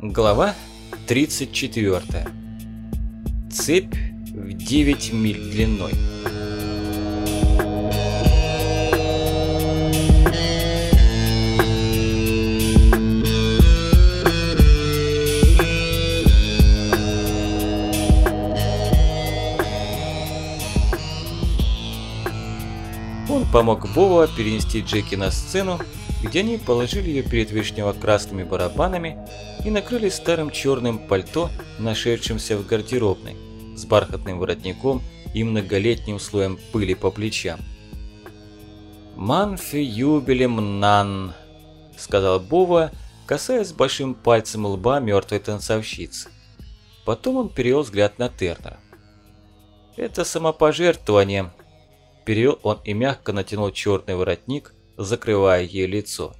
Глава 34. Цепь в 9 миль длиной. Он помог Бова перенести Джеки на сцену, где они положили ее перед вишнево-красными барабанами и накрыли старым черным пальто, нашедшимся в гардеробной, с бархатным воротником и многолетним слоем пыли по плечам. «Манфи юбилем нан», – сказал Бова, касаясь большим пальцем лба мертвой танцовщицы. Потом он перевел взгляд на Тернера. «Это самопожертвование», – перевел он и мягко натянул черный воротник, закрывая ей лицо.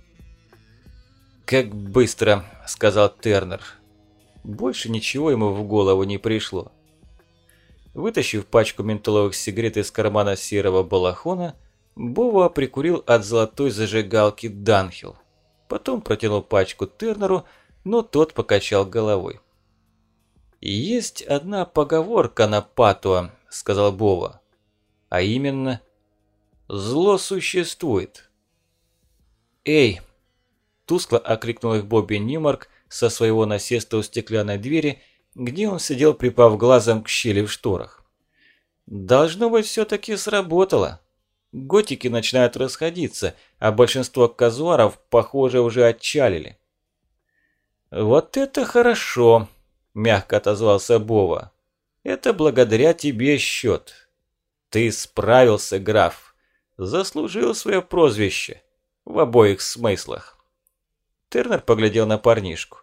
«Как быстро!» – сказал Тернер. Больше ничего ему в голову не пришло. Вытащив пачку ментоловых сигарет из кармана серого балахона, Бова прикурил от золотой зажигалки Данхил. Потом протянул пачку Тернеру, но тот покачал головой. «Есть одна поговорка на Патуа», – сказал Бова. «А именно, зло существует». «Эй!» – тускло окликнул их Бобби Ньюмарк со своего насеста у стеклянной двери, где он сидел, припав глазом к щели в шторах. «Должно быть, все-таки сработало. Готики начинают расходиться, а большинство казуаров, похоже, уже отчалили». «Вот это хорошо!» – мягко отозвался Бова. «Это благодаря тебе счет. Ты справился, граф. Заслужил свое прозвище в обоих смыслах. Тернер поглядел на парнишку.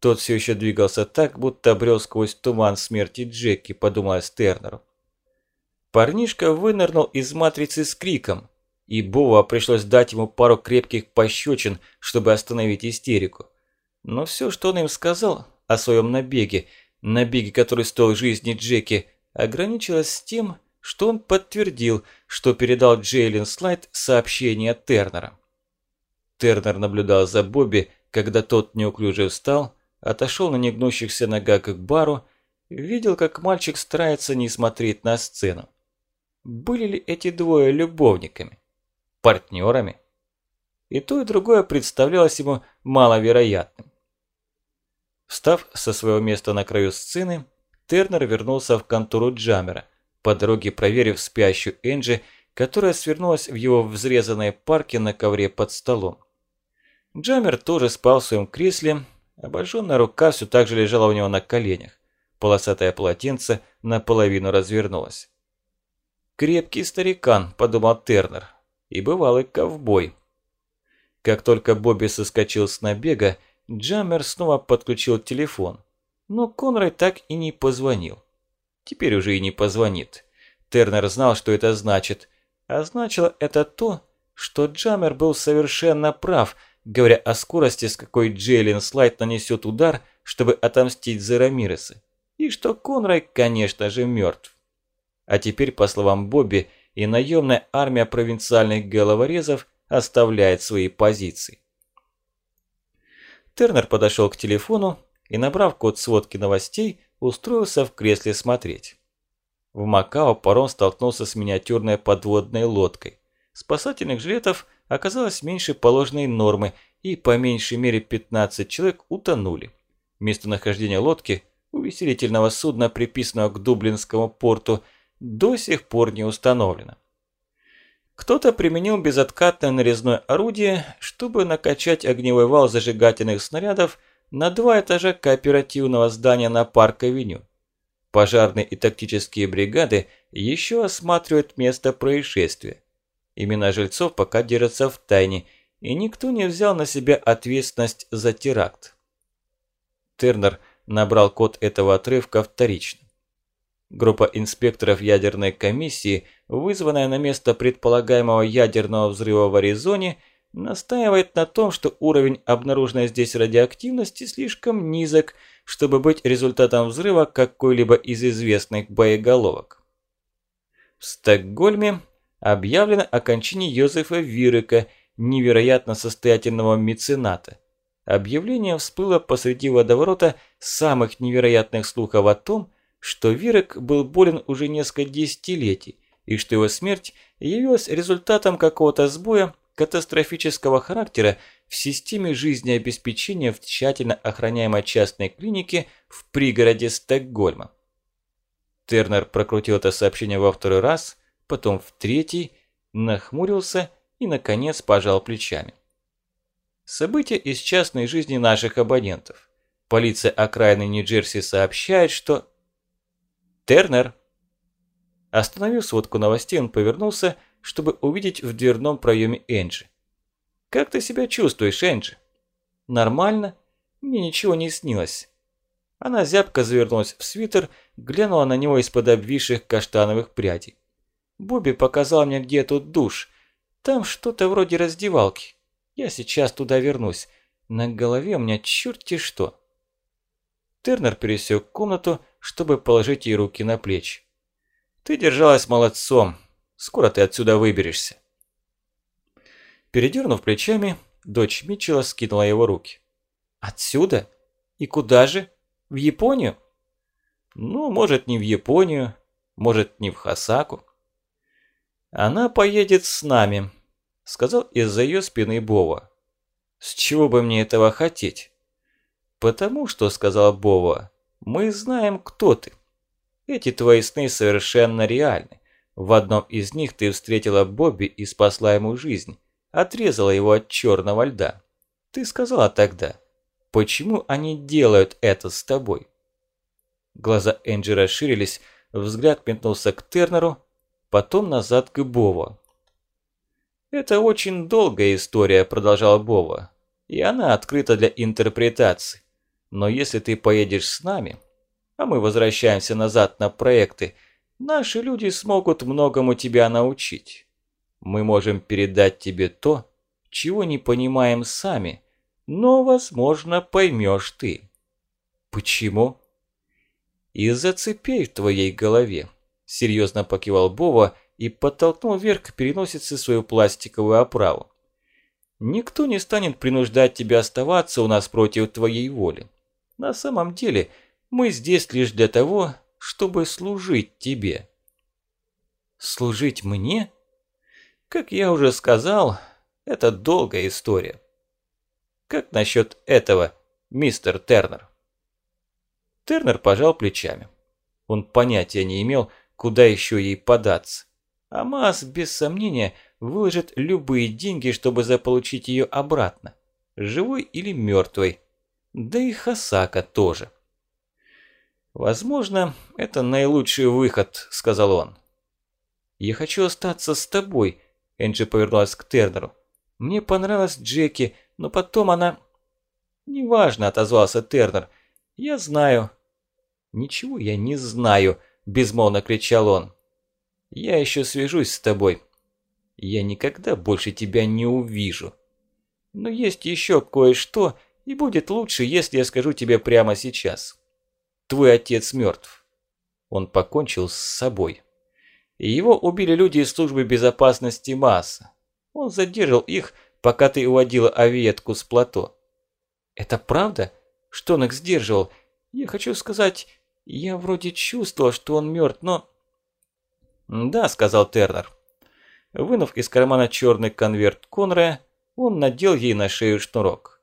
Тот все еще двигался так, будто брел сквозь туман смерти Джеки, подумая Тернеру. Парнишка вынырнул из матрицы с криком, и Бова пришлось дать ему пару крепких пощечин, чтобы остановить истерику. Но все, что он им сказал о своем набеге, набеге, который стоил жизни Джеки, ограничилось тем, что он подтвердил, что передал Джейлин Слайд сообщение Тернера. Тернер наблюдал за Бобби, когда тот неуклюже встал, отошел на негнущихся ногах к бару, видел, как мальчик старается не смотреть на сцену. Были ли эти двое любовниками? Партнерами? И то, и другое представлялось ему маловероятным. Встав со своего места на краю сцены, Тернер вернулся в контору Джамера, по дороге проверив спящую Энджи, которая свернулась в его взрезанной парке на ковре под столом. Джаммер тоже спал в своем кресле, обожженная рука все так же лежала у него на коленях. Полосатое полотенце наполовину развернулось. «Крепкий старикан», – подумал Тернер, – «и бывалый ковбой». Как только Бобби соскочил с набега, Джаммер снова подключил телефон, но Конрай так и не позвонил. Теперь уже и не позвонит. Тернер знал, что это значит, а значило это то, что Джаммер был совершенно прав – говоря о скорости, с какой Джейлин Слайд нанесет удар, чтобы отомстить за Рамиреса, и что Конрай, конечно же, мертв. А теперь, по словам Бобби, и наемная армия провинциальных головорезов оставляет свои позиции. Тернер подошел к телефону и, набрав код сводки новостей, устроился в кресле смотреть. В Макао паром столкнулся с миниатюрной подводной лодкой. Спасательных жилетов оказалось меньше положенной нормы, и по меньшей мере 15 человек утонули. Местонахождение лодки, увеселительного судна, приписанного к Дублинскому порту, до сих пор не установлено. Кто-то применил безоткатное нарезное орудие, чтобы накачать огневой вал зажигательных снарядов на два этажа кооперативного здания на Парк-авеню. Пожарные и тактические бригады еще осматривают место происшествия. Имена жильцов пока держатся в тайне, и никто не взял на себя ответственность за теракт. Тернер набрал код этого отрывка вторично. Группа инспекторов ядерной комиссии, вызванная на место предполагаемого ядерного взрыва в Аризоне, настаивает на том, что уровень обнаруженной здесь радиоактивности слишком низок, чтобы быть результатом взрыва какой-либо из известных боеголовок. В Стокгольме объявлено о кончине Йозефа Вирека, невероятно состоятельного мецената. объявление всплыло посреди водоворота самых невероятных слухов о том, что Вирек был болен уже несколько десятилетий, и что его смерть явилась результатом какого-то сбоя катастрофического характера в системе жизнеобеспечения в тщательно охраняемой частной клинике в пригороде Стокгольма. Тернер прокрутил это сообщение во второй раз, потом в третий, нахмурился и, наконец, пожал плечами. События из частной жизни наших абонентов. Полиция окраины Нью-Джерси сообщает, что... Тернер! Остановив сводку новостей, он повернулся, чтобы увидеть в дверном проеме Энджи. «Как ты себя чувствуешь, Энджи?» «Нормально. Мне ничего не снилось». Она зябко завернулась в свитер, глянула на него из-под обвисших каштановых прядей. «Бобби показал мне, где тут душ. Там что-то вроде раздевалки. Я сейчас туда вернусь. На голове у меня черти что». Тернер пересек комнату, чтобы положить ей руки на плечи. «Ты держалась молодцом. Скоро ты отсюда выберешься». Передернув плечами, дочь Митчелла скинула его руки. «Отсюда? И куда же? В Японию?» «Ну, может, не в Японию, может, не в Хасаку». «Она поедет с нами», – сказал из-за ее спины Бова. «С чего бы мне этого хотеть?» «Потому что», – сказал Бова, – «мы знаем, кто ты. Эти твои сны совершенно реальны. В одном из них ты встретила Бобби и спасла ему жизнь, отрезала его от черного льда. Ты сказала тогда, почему они делают это с тобой? Глаза Энджи расширились, взгляд метнулся к Тернеру, потом назад к Бова. «Это очень долгая история», – продолжал Бова, – «и она открыта для интерпретации. Но если ты поедешь с нами, а мы возвращаемся назад на проекты, наши люди смогут многому тебя научить. Мы можем передать тебе то, чего не понимаем сами, но, возможно, поймешь ты. Почему? Из-за цепей в твоей голове, серьезно покивал Бова и подтолкнул вверх к переносице свою пластиковую оправу. Никто не станет принуждать тебя оставаться у нас против твоей воли. На самом деле, мы здесь лишь для того, чтобы служить тебе. Служить мне? Как я уже сказал, это долгая история. Как насчет этого, мистер Тернер? Тернер пожал плечами. Он понятия не имел, куда еще ей податься. А Маас, без сомнения, выложит любые деньги, чтобы заполучить ее обратно. Живой или мертвой. Да и Хасака тоже. «Возможно, это наилучший выход», – сказал он. «Я хочу остаться с тобой», Энджи повернулась к Тернеру. «Мне понравилась Джеки, но потом она...» «Неважно», – отозвался Тернер. «Я знаю». «Ничего я не знаю», – безмолвно кричал он. «Я еще свяжусь с тобой. Я никогда больше тебя не увижу. Но есть еще кое-что, и будет лучше, если я скажу тебе прямо сейчас. Твой отец мертв. Он покончил с собой» его убили люди из службы безопасности Масса. Он задержал их, пока ты уводила авиетку с плато. Это правда? Что он их сдерживал? Я хочу сказать, я вроде чувствовал, что он мертв, но... Да, сказал Тернер. Вынув из кармана черный конверт Конрая, он надел ей на шею шнурок.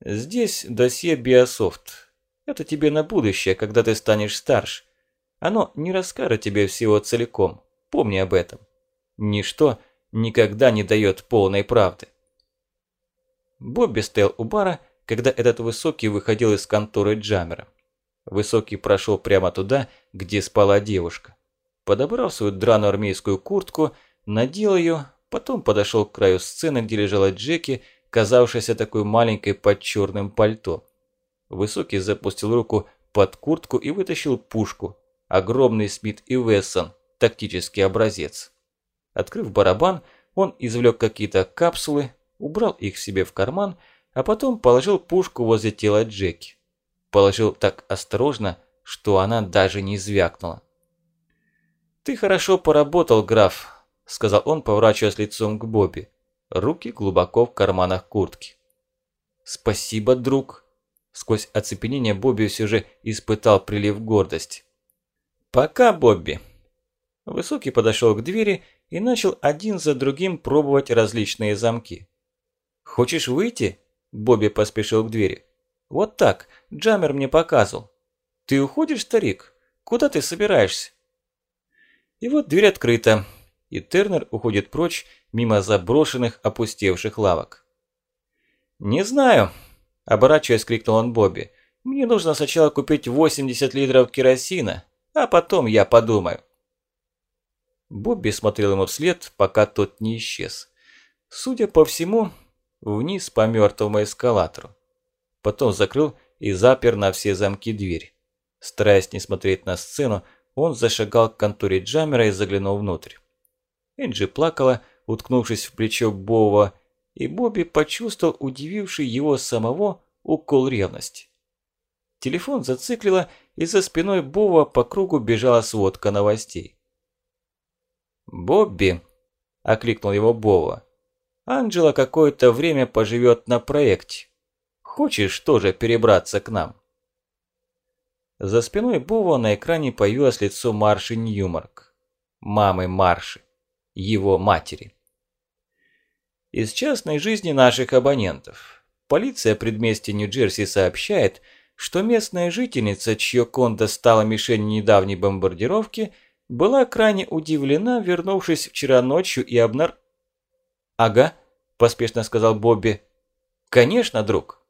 Здесь досье Биософт. Это тебе на будущее, когда ты станешь старше. Оно не расскажет тебе всего целиком. Помни об этом. Ничто никогда не дает полной правды. Бобби стоял у бара, когда этот Высокий выходил из конторы Джамера. Высокий прошел прямо туда, где спала девушка. Подобрал свою драную армейскую куртку, надел ее, потом подошел к краю сцены, где лежала Джеки, казавшаяся такой маленькой под черным пальто. Высокий запустил руку под куртку и вытащил пушку. Огромный Смит и Вессон, тактический образец. Открыв барабан, он извлек какие-то капсулы, убрал их себе в карман, а потом положил пушку возле тела Джеки. Положил так осторожно, что она даже не звякнула. «Ты хорошо поработал, граф», – сказал он, поворачиваясь лицом к Бобби. Руки глубоко в карманах куртки. «Спасибо, друг!» Сквозь оцепенение Бобби все же испытал прилив гордости. «Пока, Бобби!» Высокий подошел к двери и начал один за другим пробовать различные замки. «Хочешь выйти?» Бобби поспешил к двери. «Вот так, Джаммер мне показывал. Ты уходишь, старик? Куда ты собираешься?» И вот дверь открыта, и Тернер уходит прочь мимо заброшенных опустевших лавок. «Не знаю», – оборачиваясь, крикнул он Бобби. «Мне нужно сначала купить 80 литров керосина, а потом я подумаю». Бобби смотрел ему вслед, пока тот не исчез. Судя по всему, вниз по мертвому эскалатору. Потом закрыл и запер на все замки дверь. Стараясь не смотреть на сцену, он зашагал к конторе Джаммера и заглянул внутрь. Энджи плакала, уткнувшись в плечо Бова, и Бобби почувствовал удививший его самого укол ревности. Телефон зациклило, и за спиной Бова по кругу бежала сводка новостей. «Бобби!» – окликнул его Бова. «Анджела какое-то время поживет на проекте. Хочешь тоже перебраться к нам?» За спиной Бова на экране появилось лицо Марши Ньюмарк. Мамы Марши. Его матери. Из частной жизни наших абонентов. Полиция предместья Нью-Джерси сообщает, что местная жительница, чье кондо стала мишенью недавней бомбардировки, была крайне удивлена, вернувшись вчера ночью и обнар... «Ага», – поспешно сказал Бобби. «Конечно, друг.